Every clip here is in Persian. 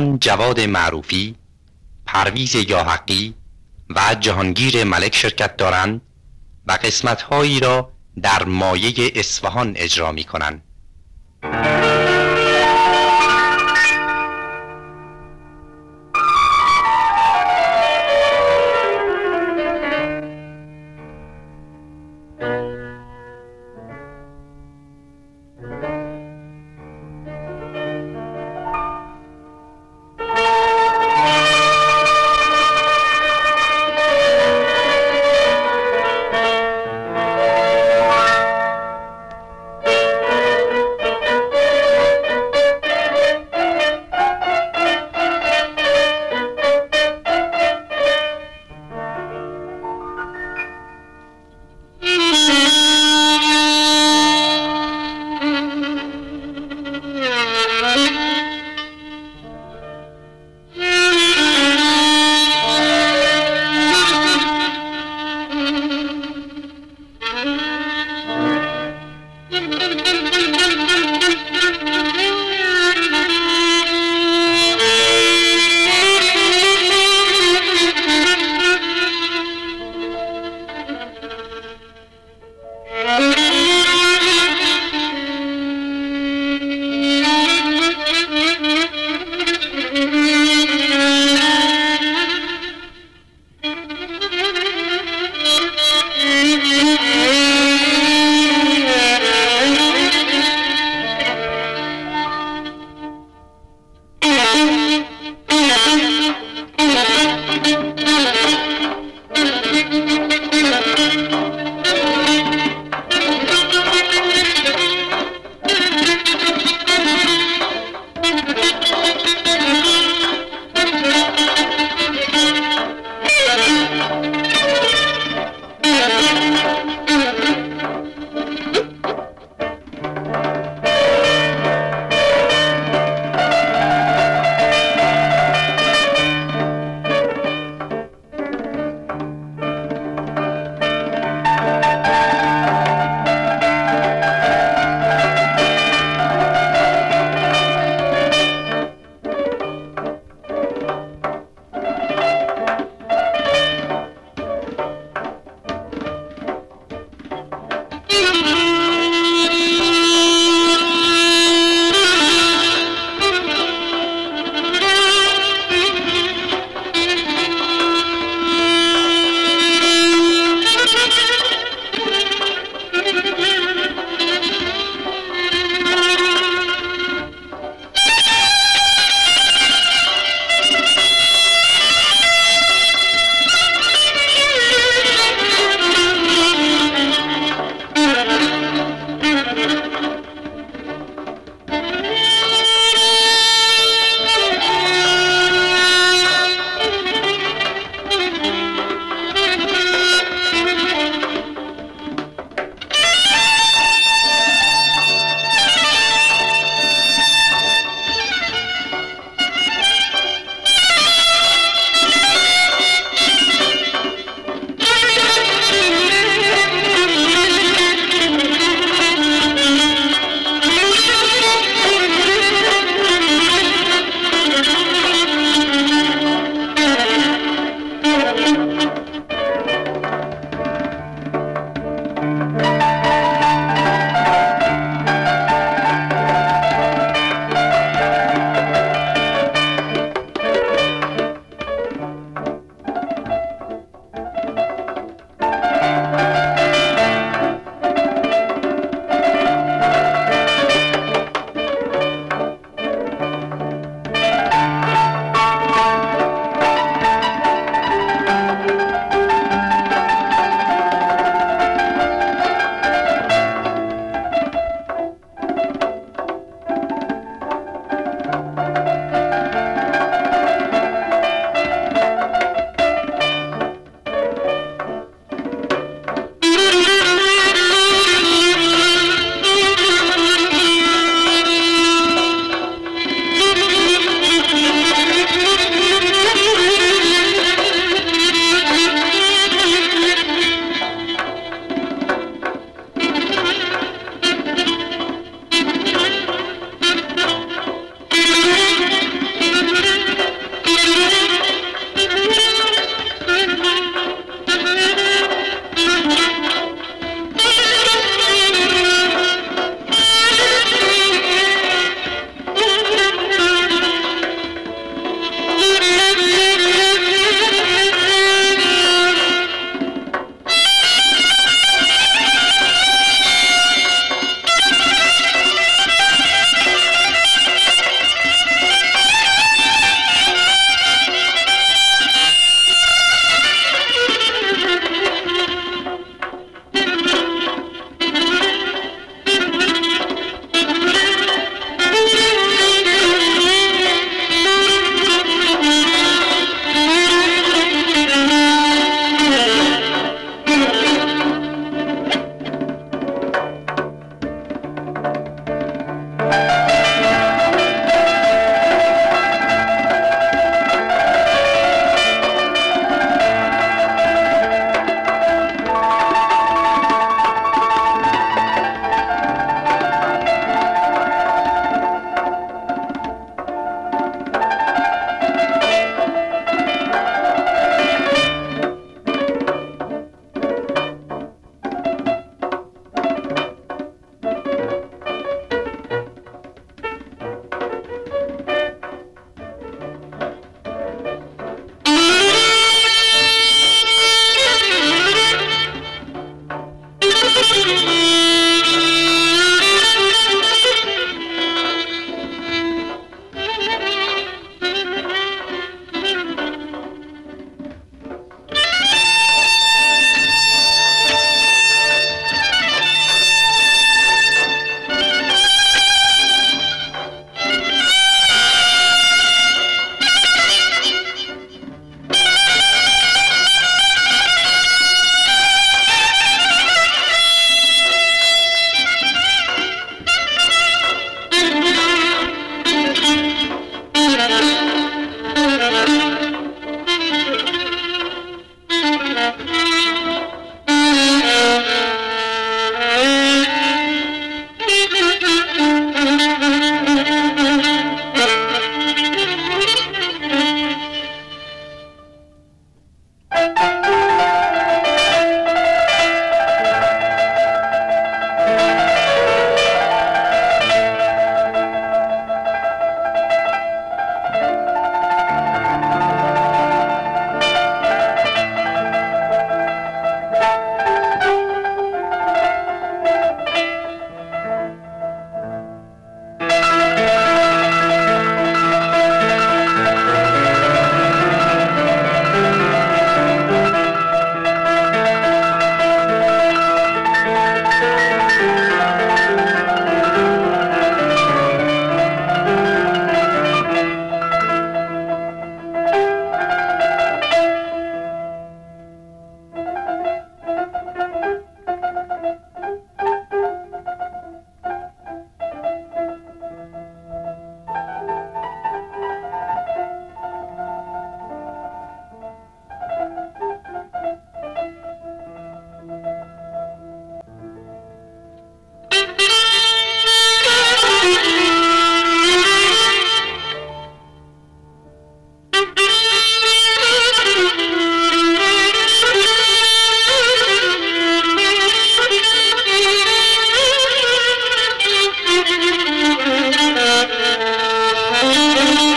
جواد معروفی پرویز یاحقی و جهانگیر ملک شرکت دارند و قسمتهایی را در مایه اصفهان اجرا می کنند.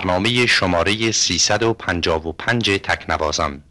برنامه شماره 355 تکنوازان.